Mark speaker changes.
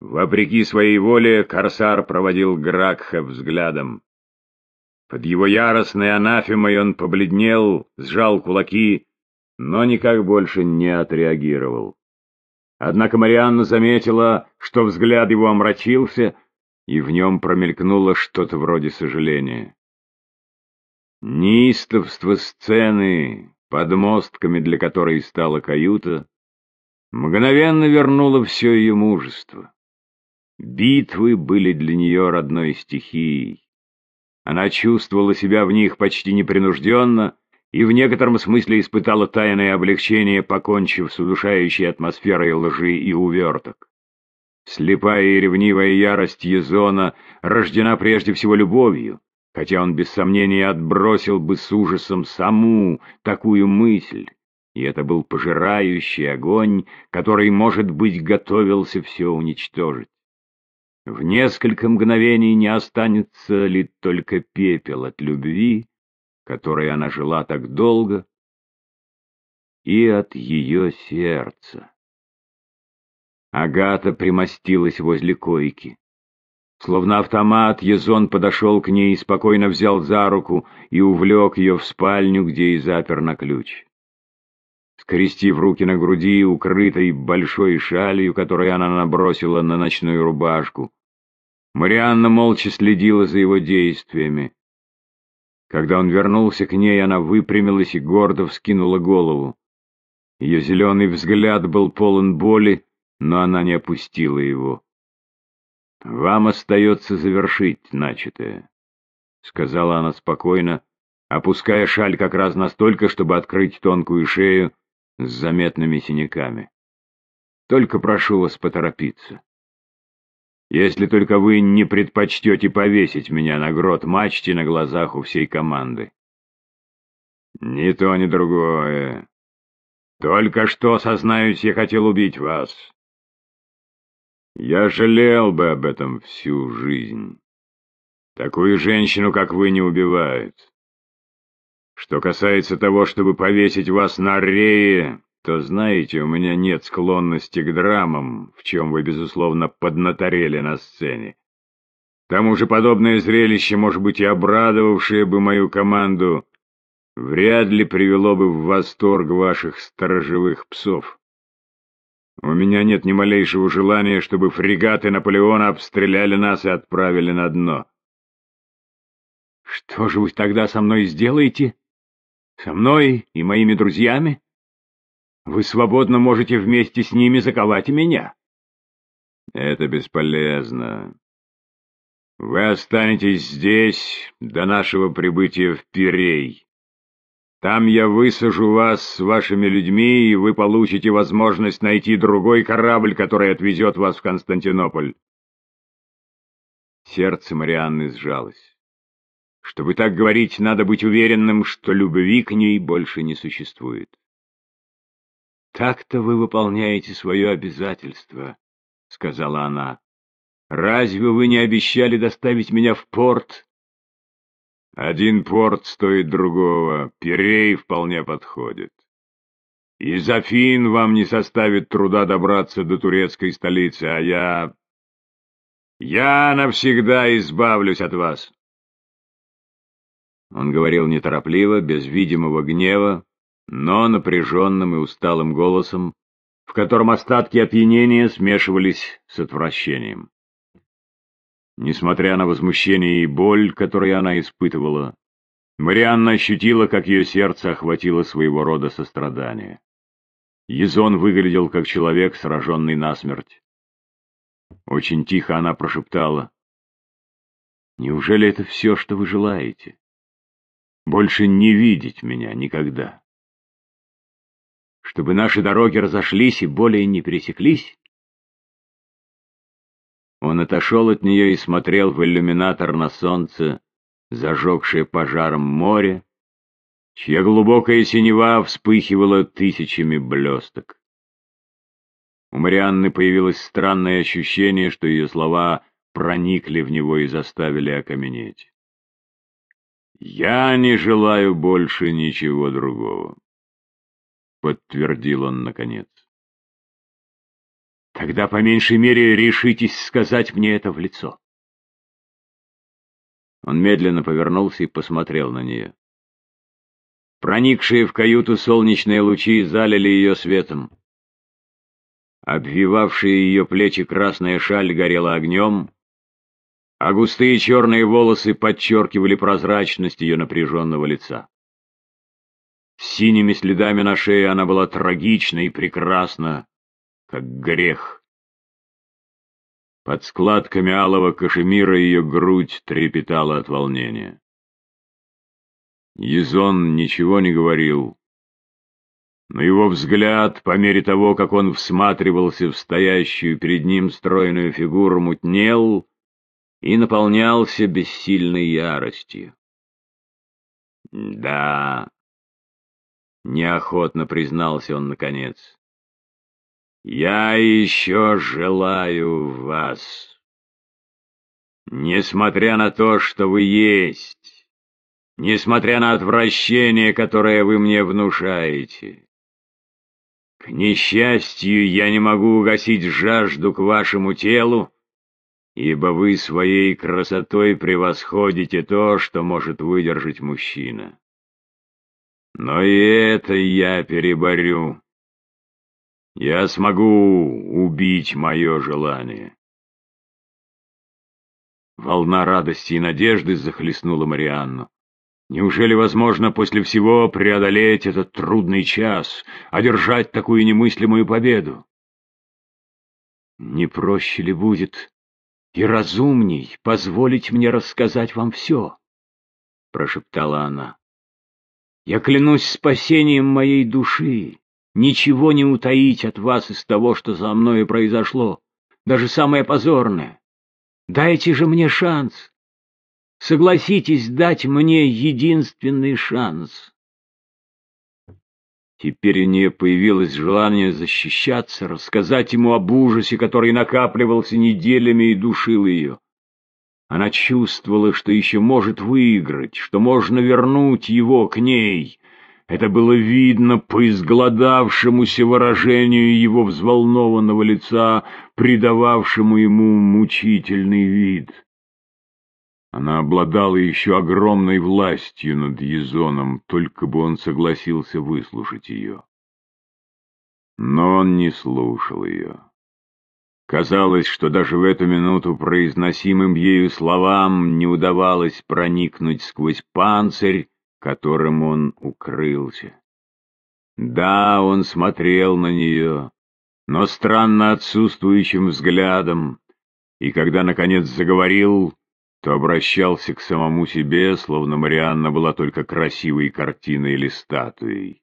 Speaker 1: Вопреки своей воле, корсар проводил Гракха взглядом. Под его яростной анафемой он побледнел, сжал кулаки, но никак больше не отреагировал. Однако Марианна заметила, что взгляд его омрачился, и в нем промелькнуло что-то вроде сожаления. Неистовство сцены, подмостками для которой стала каюта, мгновенно вернуло все ее мужество. Битвы были для нее родной стихией. Она чувствовала себя в них почти непринужденно и в некотором смысле испытала тайное облегчение, покончив с удушающей атмосферой лжи и уверток. Слепая и ревнивая ярость Езона рождена прежде всего любовью, хотя он без сомнения отбросил бы с ужасом саму такую мысль, и это был пожирающий огонь, который, может быть, готовился все уничтожить. В несколько мгновений не останется ли только пепел от любви, которой она жила так долго, и от ее сердца. Агата примостилась возле койки. Словно автомат, Езон подошел к ней и спокойно взял за руку и увлек ее в спальню, где и запер на ключ. Скрестив руки на груди, укрытой большой шалью, которую она набросила на ночную рубашку, Марианна молча следила за его действиями. Когда он вернулся к ней, она выпрямилась и гордо вскинула голову. Ее зеленый взгляд был полон боли, но она не опустила его. «Вам остается завершить начатое», — сказала она спокойно, опуская шаль как раз настолько, чтобы открыть тонкую шею с заметными синяками. «Только прошу вас поторопиться. Если только вы не предпочтете повесить меня на грот мачте на глазах у всей команды». «Ни то, ни другое. Только что, сознаюсь, я хотел убить вас». Я жалел бы об этом всю жизнь. Такую женщину, как вы, не убивают. Что касается того, чтобы повесить вас на рее, то, знаете, у меня нет склонности к драмам, в чем вы, безусловно, поднаторели на сцене. К тому же подобное зрелище, может быть, и обрадовавшее бы мою команду, вряд ли привело бы в восторг ваших сторожевых псов. У меня нет ни малейшего желания, чтобы фрегаты Наполеона обстреляли нас и отправили на дно. Что же вы тогда со мной сделаете? Со мной и моими друзьями? Вы свободно можете вместе с ними заковать меня. Это бесполезно. Вы останетесь здесь до нашего прибытия в Пирей. Там я высажу вас с вашими людьми, и вы получите возможность найти другой корабль, который отвезет вас в Константинополь. Сердце Марианны сжалось. Чтобы так говорить, надо быть уверенным, что любви к ней больше не существует. «Так-то вы выполняете свое обязательство», — сказала она. «Разве вы не обещали доставить меня в порт один порт стоит другого, Пирей вполне подходит. Из Афин вам не составит труда добраться до турецкой столицы, а я... Я навсегда избавлюсь от вас. Он говорил неторопливо, без видимого гнева, но напряженным и усталым голосом, в котором остатки опьянения смешивались с отвращением. Несмотря на возмущение и боль, которые она испытывала, Марианна ощутила, как ее сердце охватило своего рода сострадание. Езон выглядел как человек, сраженный насмерть. Очень тихо она прошептала. «Неужели это все, что вы желаете? Больше не видеть меня никогда? Чтобы наши дороги разошлись и более не пересеклись?» Он отошел от нее и смотрел в иллюминатор на солнце, зажегшее пожаром море, чья глубокая синева вспыхивала тысячами блесток. У Марианны появилось странное ощущение, что ее слова проникли в него и заставили окаменеть. «Я не желаю больше ничего другого», — подтвердил он наконец. Тогда по меньшей мере решитесь сказать мне это в лицо. Он медленно повернулся и посмотрел на нее. Проникшие в каюту солнечные лучи залили ее светом. Обвивавшая ее плечи красная шаль горела огнем, а густые черные волосы подчеркивали прозрачность ее напряженного лица. С синими следами на шее она была трагична и прекрасна, как грех. Под складками алого кашемира ее грудь трепетала от волнения. Езон ничего не говорил, но его взгляд, по мере того, как он всматривался в стоящую перед ним стройную фигуру, мутнел и наполнялся бессильной яростью. «Да», — неохотно признался он наконец, — «я еще желаю вас. Несмотря на то, что вы есть, несмотря на отвращение, которое вы мне внушаете». К несчастью, я не могу угасить жажду к вашему телу, ибо вы своей красотой превосходите то, что может выдержать мужчина. Но и это я переборю. Я смогу убить мое желание. Волна радости и надежды захлестнула Марианну. Неужели возможно после всего преодолеть этот трудный час, одержать такую немыслимую победу? Не проще ли будет и разумней позволить мне рассказать вам все? — прошептала она. Я клянусь спасением моей души, ничего не утаить от вас из того, что за мною произошло, даже самое позорное. Дайте же мне шанс. Согласитесь дать мне единственный шанс. Теперь у нее появилось желание защищаться, рассказать ему об ужасе, который накапливался неделями и душил ее. Она чувствовала, что еще может выиграть, что можно вернуть его к ней. Это было видно по изгладавшемуся выражению его взволнованного лица, придававшему ему мучительный вид. Она обладала еще огромной властью над Езоном, только бы он согласился выслушать ее. Но он не слушал ее. Казалось, что даже в эту минуту произносимым ею словам не удавалось проникнуть сквозь панцирь, которым он укрылся. Да, он смотрел на нее, но странно отсутствующим взглядом, и когда, наконец, заговорил, то обращался к самому себе, словно Марианна была только красивой картиной или статуей.